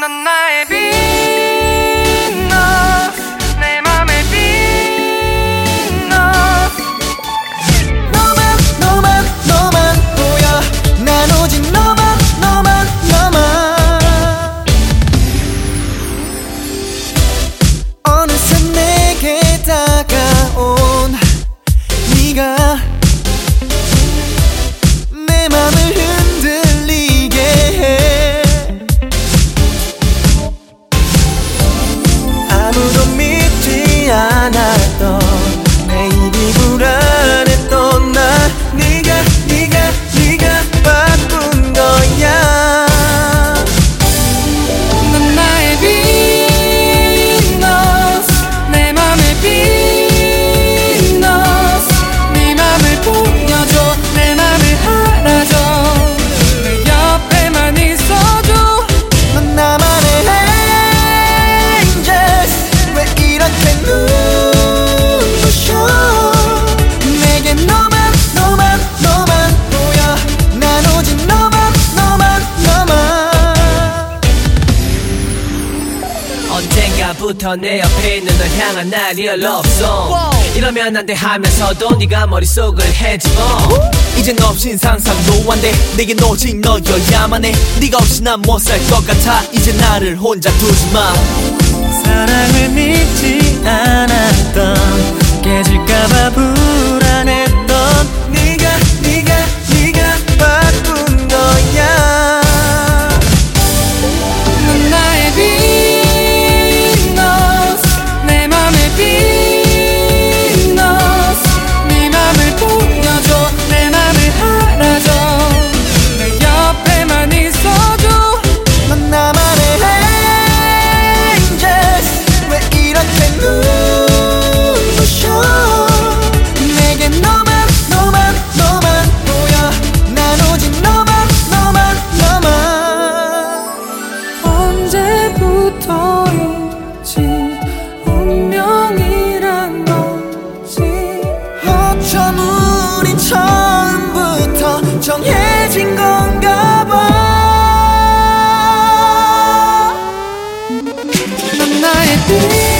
넌 나의 빛 언젠가부터 내 옆에 있는 널 향한 나의 real love song 이러면 안 돼 하면서도 네가 머릿속을 헤집어. 이젠 없인 상상도 안돼. 내겐 오직 너여야만 해. 네가 없이 난 못 살 것 같아. 이제 나를 혼자 두지마 The night.